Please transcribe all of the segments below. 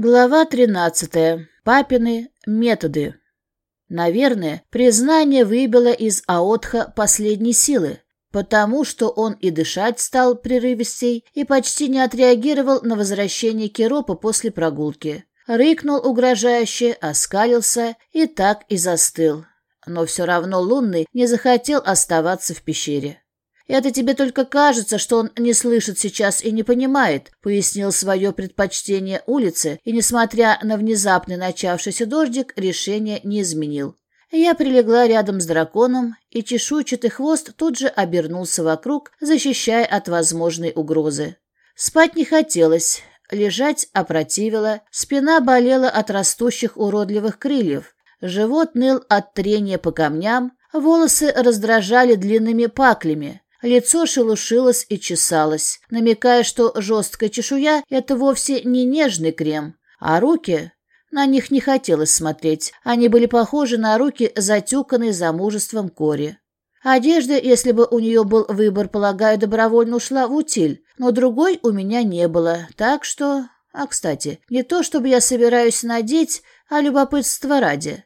Глава 13. Папины методы. Наверное, признание выбило из Аотха последней силы, потому что он и дышать стал прерывистей и почти не отреагировал на возвращение Керопа после прогулки. Рыкнул угрожающе, оскалился и так и застыл. Но все равно Лунный не захотел оставаться в пещере. «Это тебе только кажется, что он не слышит сейчас и не понимает», пояснил свое предпочтение улице и, несмотря на внезапный начавшийся дождик, решение не изменил. Я прилегла рядом с драконом, и чешуйчатый хвост тут же обернулся вокруг, защищая от возможной угрозы. Спать не хотелось, лежать опротивило, спина болела от растущих уродливых крыльев, живот ныл от трения по камням, волосы раздражали длинными паклями, Лицо шелушилось и чесалось, намекая, что жесткая чешуя — это вовсе не нежный крем, а руки... На них не хотелось смотреть. Они были похожи на руки, затюканные замужеством Кори. Одежда, если бы у нее был выбор, полагаю, добровольно ушла в утиль, но другой у меня не было, так что... А, кстати, не то, чтобы я собираюсь надеть, а любопытство ради.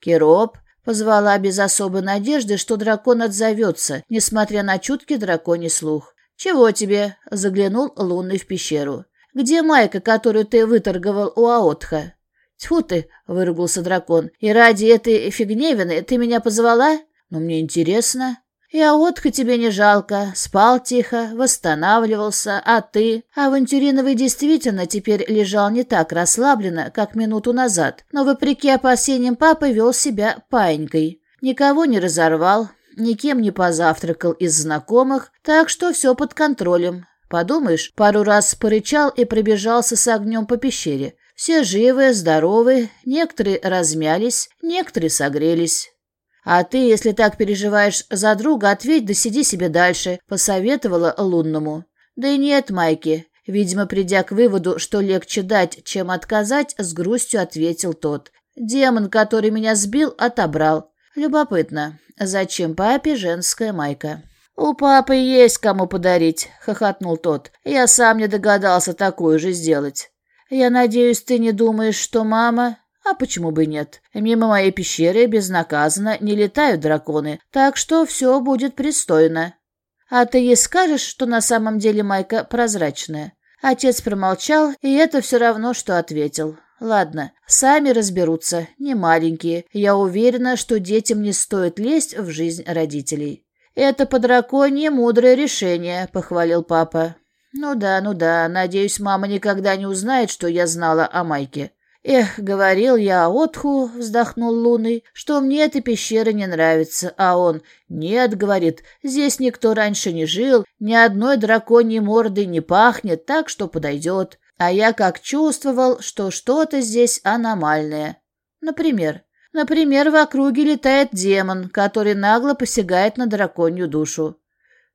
Кироп, Позвала без особой надежды, что дракон отзовется, несмотря на чуткий драконий слух. «Чего тебе?» — заглянул Лунный в пещеру. «Где майка, которую ты выторговал у Аотха?» «Тьфу ты!» — выругался дракон. «И ради этой фигневины ты меня позвала? Ну, мне интересно». И Аотха тебе не жалко, спал тихо, восстанавливался, а ты... Авантюриновый действительно теперь лежал не так расслабленно, как минуту назад, но, вопреки опасениям папы, вел себя паинькой. Никого не разорвал, никем не позавтракал из знакомых, так что все под контролем. Подумаешь, пару раз порычал и пробежался с огнем по пещере. Все живы, здоровы, некоторые размялись, некоторые согрелись. «А ты, если так переживаешь за друга, ответь да сиди себе дальше», — посоветовала Лунному. «Да и нет, Майки». Видимо, придя к выводу, что легче дать, чем отказать, с грустью ответил тот. «Демон, который меня сбил, отобрал. Любопытно, зачем папе женская майка?» «У папы есть кому подарить», — хохотнул тот. «Я сам не догадался такое же сделать». «Я надеюсь, ты не думаешь, что мама...» А почему бы нет? Мимо моей пещеры безнаказанно не летают драконы, так что все будет пристойно. А ты ей скажешь, что на самом деле майка прозрачная? Отец промолчал, и это все равно, что ответил. Ладно, сами разберутся, не маленькие. Я уверена, что детям не стоит лезть в жизнь родителей. Это по драконье мудрое решение, похвалил папа. Ну да, ну да, надеюсь, мама никогда не узнает, что я знала о майке. «Эх, говорил я Отху», — вздохнул Лунный, — «что мне эта пещера не нравится». А он, «Нет», — говорит, — «здесь никто раньше не жил, ни одной драконьей морды не пахнет, так что подойдет». А я как чувствовал, что что-то здесь аномальное. Например, например, в округе летает демон, который нагло посягает на драконью душу.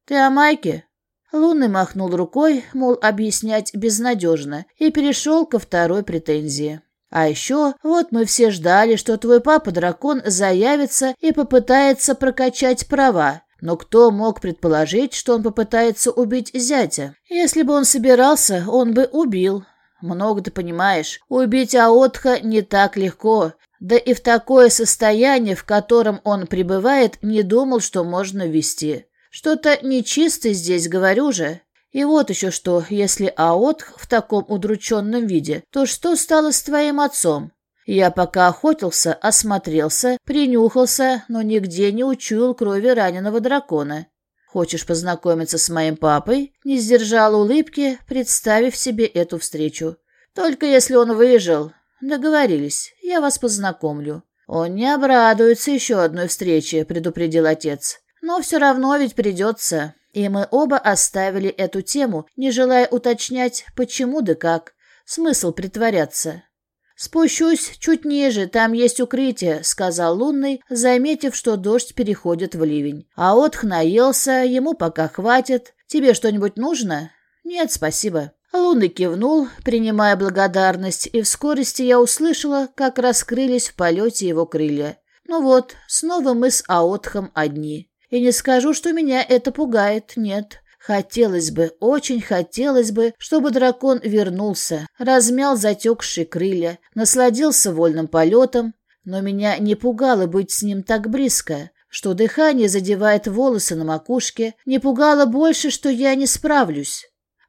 «Ты о Майке?» Лунный махнул рукой, мол, объяснять безнадежно, и перешел ко второй претензии. А еще вот мы все ждали, что твой папа-дракон заявится и попытается прокачать права. Но кто мог предположить, что он попытается убить зятя? Если бы он собирался, он бы убил. Много ты понимаешь. Убить Аотха не так легко. Да и в такое состояние, в котором он пребывает, не думал, что можно ввести. Что-то нечисто здесь, говорю же. И вот еще что, если Аотх в таком удрученном виде, то что стало с твоим отцом? Я пока охотился, осмотрелся, принюхался, но нигде не учуял крови раненого дракона. Хочешь познакомиться с моим папой? Не сдержал улыбки, представив себе эту встречу. Только если он выжил. Договорились, я вас познакомлю. Он не обрадуется еще одной встрече, предупредил отец. Но все равно ведь придется. И мы оба оставили эту тему, не желая уточнять, почему да как. Смысл притворяться. «Спущусь чуть ниже, там есть укрытие», — сказал Лунный, заметив, что дождь переходит в ливень. А отх наелся, ему пока хватит. «Тебе что-нибудь нужно?» «Нет, спасибо». Лунный кивнул, принимая благодарность, и в скорости я услышала, как раскрылись в полете его крылья. Ну вот, снова мы с Аотхом одни. И не скажу, что меня это пугает, нет. Хотелось бы, очень хотелось бы, чтобы дракон вернулся, размял затекшие крылья, насладился вольным полетом, но меня не пугало быть с ним так близко, что дыхание задевает волосы на макушке, не пугало больше, что я не справлюсь.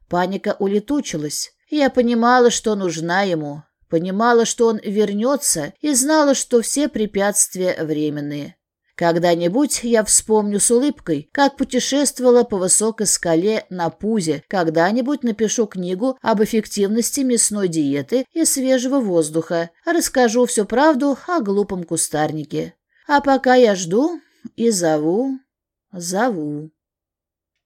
Паника улетучилась. Я понимала, что нужна ему, понимала, что он вернется, и знала, что все препятствия временные. Когда-нибудь я вспомню с улыбкой, как путешествовала по высокой скале на Пузе, когда-нибудь напишу книгу об эффективности мясной диеты и свежего воздуха, расскажу всю правду о глупом кустарнике. А пока я жду и зову, зову.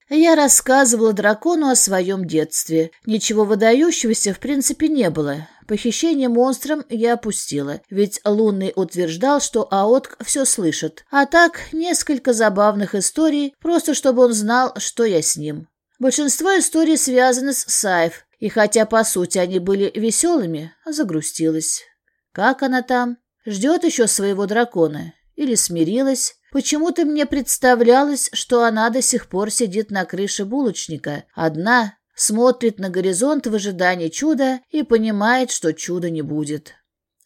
Я рассказывала дракону о своем детстве. Ничего выдающегося в принципе не было. Похищение монстром я опустила, ведь Лунный утверждал, что Аотк все слышит. А так, несколько забавных историй, просто чтобы он знал, что я с ним. Большинство историй связаны с Сайф, и хотя, по сути, они были веселыми, загрустилась. Как она там? Ждет еще своего дракона? Или смирилась? Почему-то мне представлялось, что она до сих пор сидит на крыше булочника, одна, смотрит на горизонт в ожидании чуда и понимает, что чуда не будет.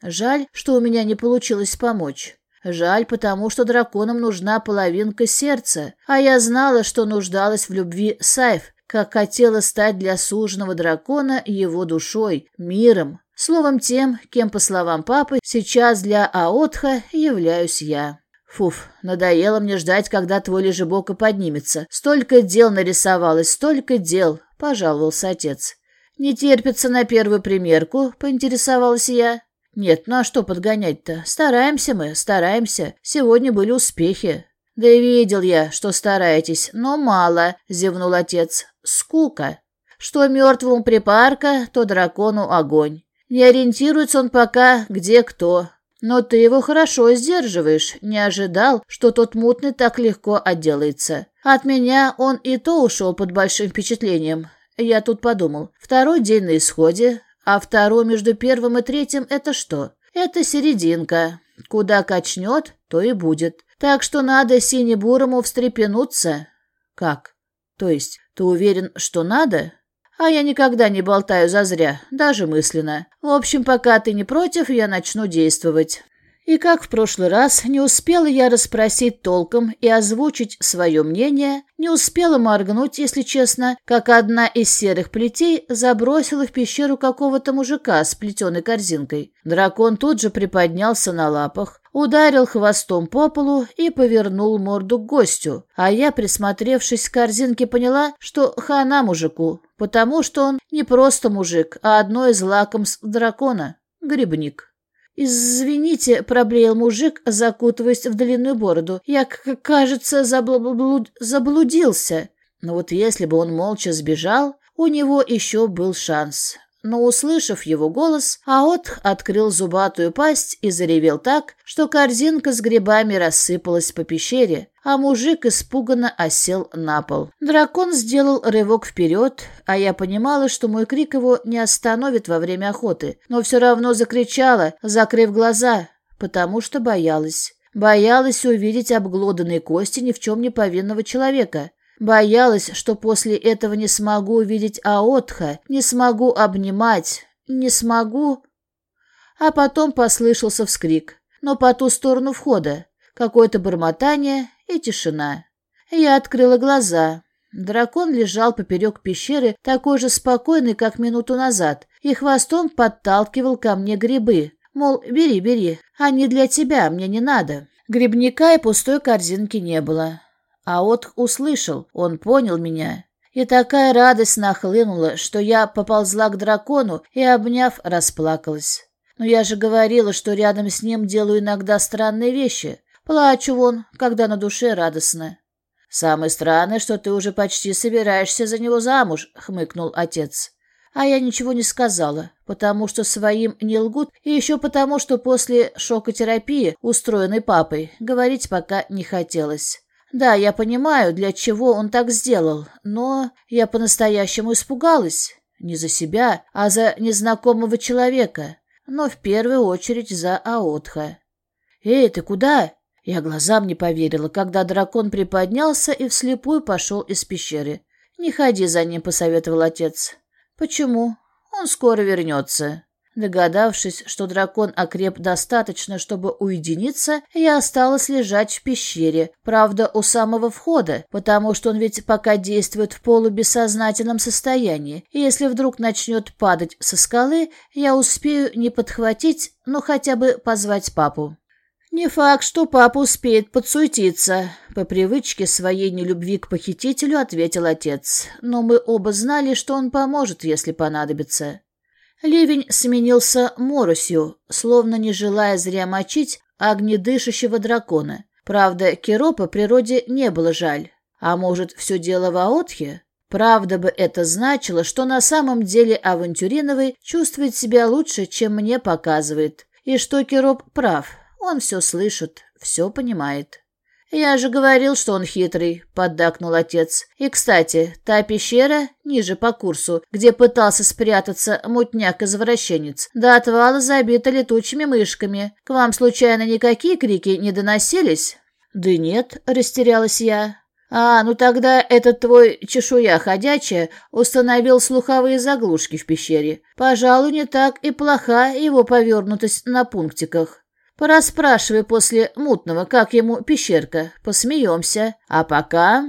Жаль, что у меня не получилось помочь. Жаль, потому что драконам нужна половинка сердца, а я знала, что нуждалась в любви Сайф, как хотела стать для суженого дракона его душой, миром, словом тем, кем, по словам папы, сейчас для Аотха являюсь я. Фуф, надоело мне ждать, когда твой лежебока поднимется. Столько дел нарисовалось, столько дел, — пожаловался отец. Не терпится на первую примерку, — поинтересовалась я. Нет, ну а что подгонять-то? Стараемся мы, стараемся. Сегодня были успехи. Да и видел я, что стараетесь, но мало, — зевнул отец. Скука. Что мертвому припарка, то дракону огонь. Не ориентируется он пока, где кто. Но ты его хорошо сдерживаешь. Не ожидал, что тот мутный так легко отделается. От меня он и то ушел под большим впечатлением. Я тут подумал. Второй день на исходе, а второй между первым и третьим — это что? Это серединка. Куда качнет, то и будет. Так что надо сине-бурому встрепенуться. Как? То есть, ты уверен, что надо? А я никогда не болтаю зазря, даже мысленно. В общем, пока ты не против, я начну действовать. И как в прошлый раз, не успела я расспросить толком и озвучить свое мнение, не успела моргнуть, если честно, как одна из серых плетей забросила в пещеру какого-то мужика с плетеной корзинкой. Дракон тут же приподнялся на лапах, ударил хвостом по полу и повернул морду к гостю, а я, присмотревшись к корзинке, поняла, что хана мужику, потому что он не просто мужик, а одно из лакомств дракона — грибник. «Извините», — проблеял мужик, закутываясь в длинную бороду. «Я, кажется, заблуд... заблудился». Но вот если бы он молча сбежал, у него еще был шанс но, услышав его голос, Аот открыл зубатую пасть и заревел так, что корзинка с грибами рассыпалась по пещере, а мужик испуганно осел на пол. Дракон сделал рывок вперед, а я понимала, что мой крик его не остановит во время охоты, но все равно закричала, закрыв глаза, потому что боялась. Боялась увидеть обглоданные кости ни в чем не повинного человека. Боялась, что после этого не смогу увидеть Аотха, не смогу обнимать, не смогу... А потом послышался вскрик, но по ту сторону входа, какое-то бормотание и тишина. Я открыла глаза. Дракон лежал поперек пещеры, такой же спокойный, как минуту назад, и хвостом подталкивал ко мне грибы. Мол, бери, бери, они для тебя, мне не надо. Грибника и пустой корзинки не было. А Отх услышал, он понял меня. И такая радость нахлынула, что я поползла к дракону и, обняв, расплакалась. Но я же говорила, что рядом с ним делаю иногда странные вещи. Плачу вон, когда на душе радостно. «Самое странное, что ты уже почти собираешься за него замуж», — хмыкнул отец. А я ничего не сказала, потому что своим не лгут, и еще потому, что после шокотерапии, устроенной папой, говорить пока не хотелось. Да, я понимаю, для чего он так сделал, но я по-настоящему испугалась. Не за себя, а за незнакомого человека, но в первую очередь за Аотха. «Эй, ты куда?» Я глазам не поверила, когда дракон приподнялся и вслепую пошел из пещеры. «Не ходи за ним», — посоветовал отец. «Почему? Он скоро вернется». Догадавшись, что дракон окреп достаточно, чтобы уединиться, я осталась лежать в пещере, правда, у самого входа, потому что он ведь пока действует в полубессознательном состоянии, и если вдруг начнет падать со скалы, я успею не подхватить, но хотя бы позвать папу. «Не факт, что папа успеет подсуетиться», — по привычке своей нелюбви к похитителю ответил отец. «Но мы оба знали, что он поможет, если понадобится». Ливень сменился моросью, словно не желая зря мочить огнедышащего дракона. Правда, Киропа природе не было жаль. А может, все дело в Аотхе? Правда бы это значило, что на самом деле Авантюриновый чувствует себя лучше, чем мне показывает. И что Кироп прав, он все слышит, все понимает. «Я же говорил, что он хитрый», — поддакнул отец. «И, кстати, та пещера, ниже по курсу, где пытался спрятаться мутняк-извращенец, до отвала забита летучими мышками. К вам, случайно, никакие крики не доносились?» «Да нет», — растерялась я. «А, ну тогда этот твой чешуя ходячая установил слуховые заглушки в пещере. Пожалуй, не так и плоха его повернутость на пунктиках». Порасспрашивай после мутного, как ему пещерка. Посмеемся. А пока...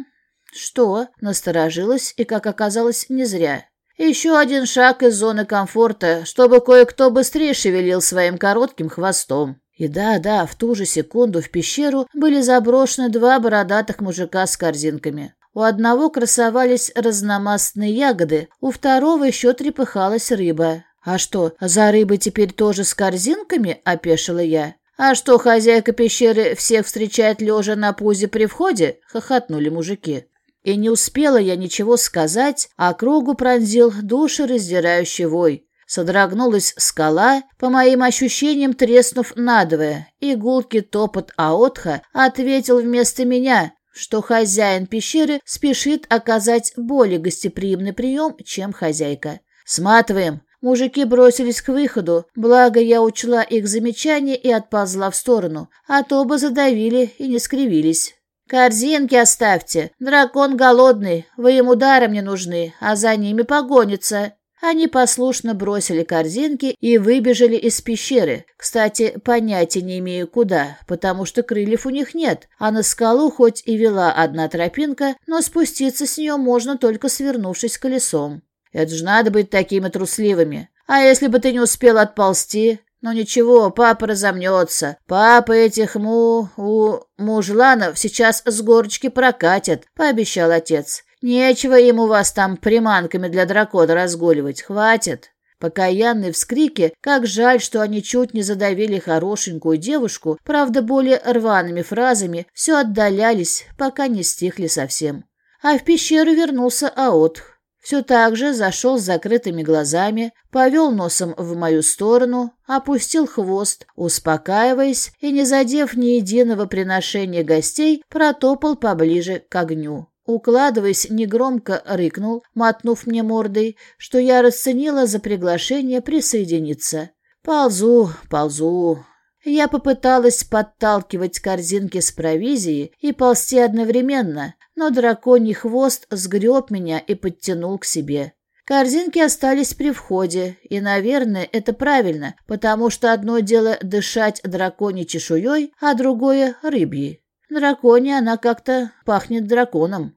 Что? Насторожилась и, как оказалось, не зря. Еще один шаг из зоны комфорта, чтобы кое-кто быстрее шевелил своим коротким хвостом. И да-да, в ту же секунду в пещеру были заброшены два бородатых мужика с корзинками. У одного красовались разномастные ягоды, у второго еще трепыхалась рыба. «А что, за рыбой теперь тоже с корзинками?» — опешила я. «А что, хозяйка пещеры всех встречает лежа на пузе при входе?» — хохотнули мужики. И не успела я ничего сказать, а кругу пронзил душераздирающий вой. Содрогнулась скала, по моим ощущениям треснув надвое, и гулкий топот Аотха ответил вместо меня, что хозяин пещеры спешит оказать более гостеприимный прием, чем хозяйка. «Сматываем!» Мужики бросились к выходу, благо я учла их замечания и отползла в сторону, а то бы задавили и не скривились. «Корзинки оставьте, дракон голодный, вы ему даром не нужны, а за ними погонится». Они послушно бросили корзинки и выбежали из пещеры. Кстати, понятия не имею куда, потому что крыльев у них нет, а на скалу хоть и вела одна тропинка, но спуститься с нее можно только свернувшись колесом. Это же надо быть такими трусливыми. А если бы ты не успел отползти? Ну ничего, папа разомнется. Папа этих му... у... мужланов сейчас с горочки прокатит, пообещал отец. Нечего ему вас там приманками для дракона разгуливать, хватит. Покаянные вскрики, как жаль, что они чуть не задавили хорошенькую девушку, правда, более рваными фразами, все отдалялись, пока не стихли совсем. А в пещеру вернулся Аот, все так же зашел с закрытыми глазами, повел носом в мою сторону, опустил хвост, успокаиваясь и, не задев ни единого приношения гостей, протопал поближе к огню. Укладываясь, негромко рыкнул, мотнув мне мордой, что я расценила за приглашение присоединиться. «Ползу, ползу». Я попыталась подталкивать корзинки с провизией и ползти одновременно, но драконий хвост сгреб меня и подтянул к себе. Корзинки остались при входе, и, наверное, это правильно, потому что одно дело дышать драконьей чешуей, а другое — рыбьей. Дракония она как-то пахнет драконом.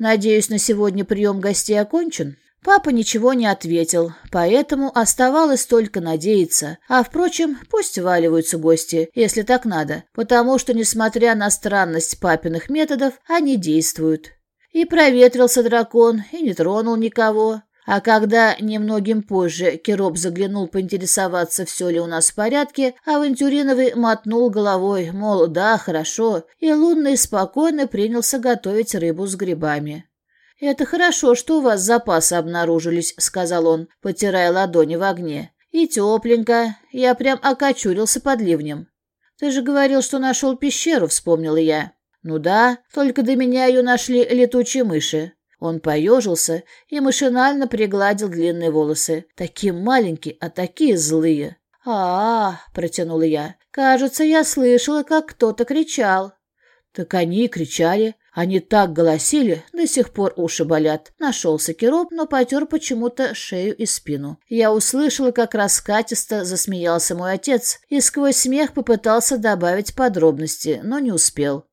Надеюсь, на сегодня прием гостей окончен? Папа ничего не ответил, поэтому оставалось только надеяться. А, впрочем, пусть валиваются гости, если так надо, потому что, несмотря на странность папиных методов, они действуют. И проветрился дракон, и не тронул никого. А когда немногим позже Кироп заглянул поинтересоваться, все ли у нас в порядке, Авантюриновый мотнул головой, мол, да, хорошо, и Лунный спокойно принялся готовить рыбу с грибами. «Это хорошо, что у вас запасы обнаружились», — сказал он, потирая ладони в огне. «И тепленько. Я прям окочурился под ливнем». «Ты же говорил, что нашел пещеру», — вспомнила я. «Ну да, только до меня ее нашли летучие мыши». Он поежился и машинально пригладил длинные волосы. Такие маленькие, а такие злые. а, -а, -а протянула я. «Кажется, я слышала, как кто-то кричал». «Так они и кричали. Они так голосили, до сих пор уши болят. Нашелся Кироп, но потер почему-то шею и спину. Я услышала, как раскатисто засмеялся мой отец, и сквозь смех попытался добавить подробности, но не успел.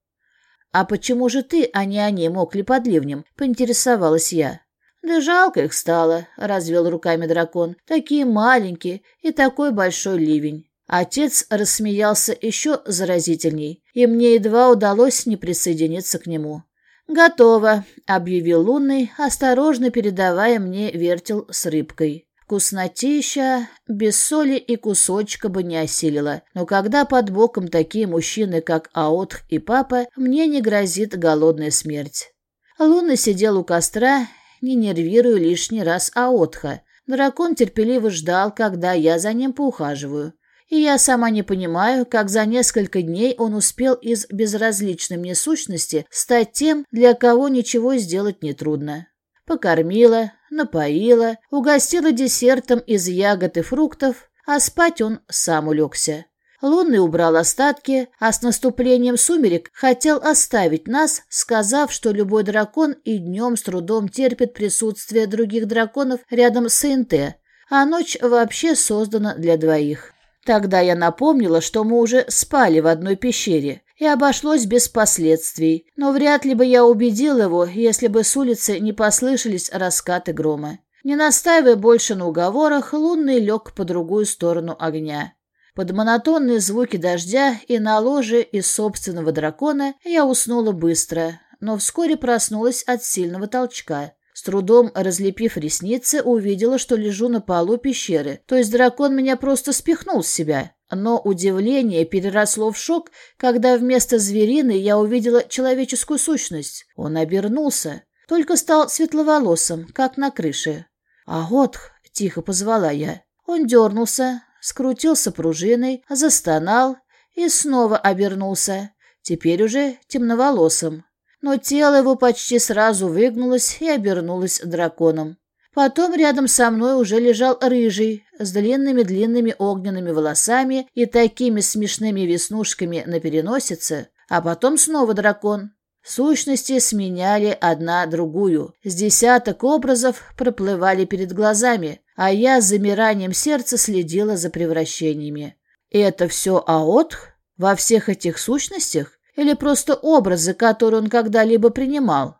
«А почему же ты, а не они, мокли под ливнем?» — поинтересовалась я. «Да жалко их стало», — развел руками дракон. «Такие маленькие и такой большой ливень». Отец рассмеялся еще заразительней, и мне едва удалось не присоединиться к нему. «Готово», — объявил Лунный, осторожно передавая мне вертел с рыбкой. Вкуснотища, без соли и кусочка бы не осилила, но когда под боком такие мужчины, как Аотх и Папа, мне не грозит голодная смерть. Лунный сидел у костра, не нервируя лишний раз Аотха. Дракон терпеливо ждал, когда я за ним поухаживаю и я сама не понимаю, как за несколько дней он успел из безразличной мне сущности стать тем, для кого ничего сделать нетрудно. Покормила, напоила, угостила десертом из ягод и фруктов, а спать он сам улегся. Лунный убрал остатки, а с наступлением сумерек хотел оставить нас, сказав, что любой дракон и днем с трудом терпит присутствие других драконов рядом с ИНТ, а ночь вообще создана для двоих. Тогда я напомнила, что мы уже спали в одной пещере, и обошлось без последствий, но вряд ли бы я убедил его, если бы с улицы не послышались раскаты грома. Не настаивая больше на уговорах, лунный лег по другую сторону огня. Под монотонные звуки дождя и на ложе из собственного дракона я уснула быстро, но вскоре проснулась от сильного толчка. С трудом разлепив ресницы, увидела, что лежу на полу пещеры, то есть дракон меня просто спихнул с себя. Но удивление переросло в шок, когда вместо зверины я увидела человеческую сущность. Он обернулся, только стал светловолосым, как на крыше. «Аготх!» — тихо позвала я. Он дернулся, скрутился пружиной, застонал и снова обернулся, теперь уже темноволосым но тело его почти сразу выгнулось и обернулось драконом. Потом рядом со мной уже лежал рыжий, с длинными-длинными огненными волосами и такими смешными веснушками на переносице, а потом снова дракон. Сущности сменяли одна другую. С десяток образов проплывали перед глазами, а я с замиранием сердца следила за превращениями. Это все Аотх? Во всех этих сущностях? Или просто образы, которые он когда-либо принимал?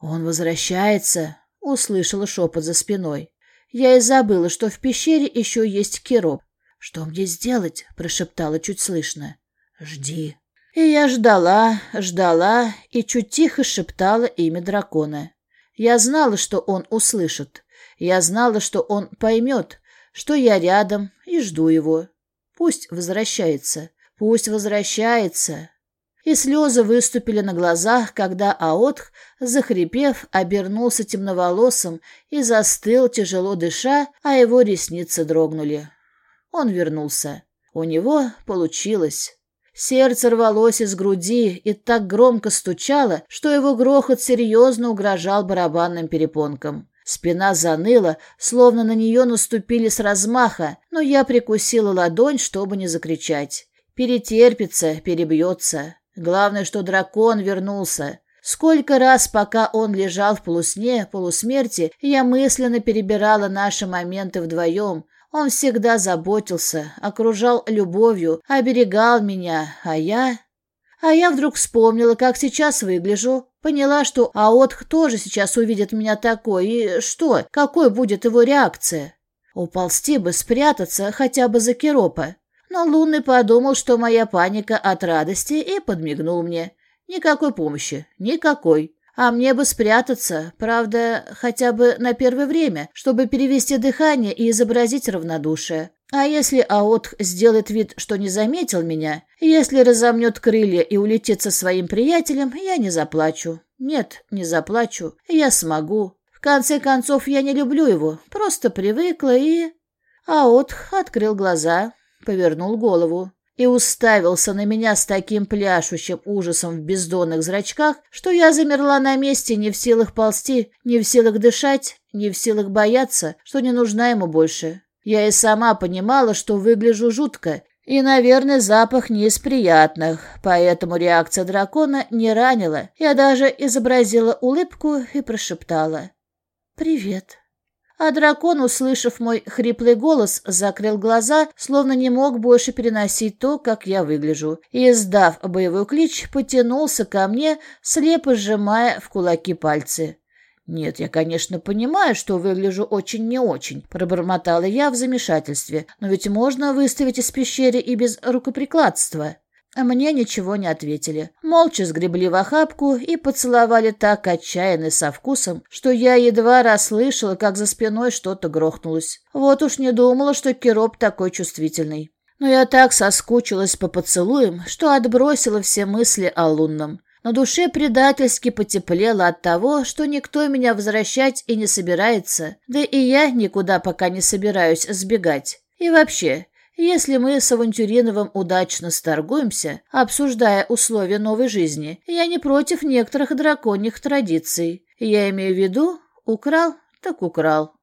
«Он возвращается», — услышала шепот за спиной. Я и забыла, что в пещере еще есть Кироп. «Что мне сделать?» — прошептала чуть слышно. «Жди». И я ждала, ждала и чуть тихо шептала имя дракона. Я знала, что он услышит. Я знала, что он поймет, что я рядом и жду его. Пусть возвращается, пусть возвращается и слезы выступили на глазах, когда Аотх, захрипев, обернулся темноволосым и застыл, тяжело дыша, а его ресницы дрогнули. Он вернулся. У него получилось. Сердце рвалось из груди и так громко стучало, что его грохот серьезно угрожал барабанным перепонкам. Спина заныла, словно на нее наступили с размаха, но я прикусила ладонь, чтобы не закричать. Перетерпится, перебьется. Главное, что дракон вернулся. Сколько раз, пока он лежал в полусне, полусмерти, я мысленно перебирала наши моменты вдвоем. Он всегда заботился, окружал любовью, оберегал меня, а я... А я вдруг вспомнила, как сейчас выгляжу, поняла, что Аотх тоже сейчас увидит меня такой, и что, какой будет его реакция? Уползти бы, спрятаться хотя бы за Керопа. Но Лунный подумал, что моя паника от радости, и подмигнул мне. Никакой помощи, никакой. А мне бы спрятаться, правда, хотя бы на первое время, чтобы перевести дыхание и изобразить равнодушие. А если Аот сделает вид, что не заметил меня, если разомнет крылья и улетит со своим приятелем, я не заплачу. Нет, не заплачу. Я смогу. В конце концов, я не люблю его, просто привыкла и... Аот открыл глаза, повернул голову и уставился на меня с таким пляшущим ужасом в бездонных зрачках, что я замерла на месте, не в силах ползти, не в силах дышать, не в силах бояться, что не нужна ему больше. Я и сама понимала, что выгляжу жутко, И, наверное, запах не из приятных, поэтому реакция дракона не ранила. Я даже изобразила улыбку и прошептала «Привет». А дракон, услышав мой хриплый голос, закрыл глаза, словно не мог больше переносить то, как я выгляжу, и, сдав боевой клич, потянулся ко мне, слепо сжимая в кулаки пальцы. «Нет, я, конечно, понимаю, что выгляжу очень не очень», — пробормотала я в замешательстве. «Но ведь можно выставить из пещеры и без рукоприкладства». А мне ничего не ответили. Молча сгребли в охапку и поцеловали так отчаянно со вкусом, что я едва расслышала, как за спиной что-то грохнулось. Вот уж не думала, что Кироп такой чувствительный. Но я так соскучилась по поцелуям, что отбросила все мысли о лунном. На душе предательски потеплело от того, что никто меня возвращать и не собирается, да и я никуда пока не собираюсь сбегать. И вообще, если мы с Авантюриновым удачно сторгуемся, обсуждая условия новой жизни, я не против некоторых драконьих традиций. Я имею в виду, украл, так украл.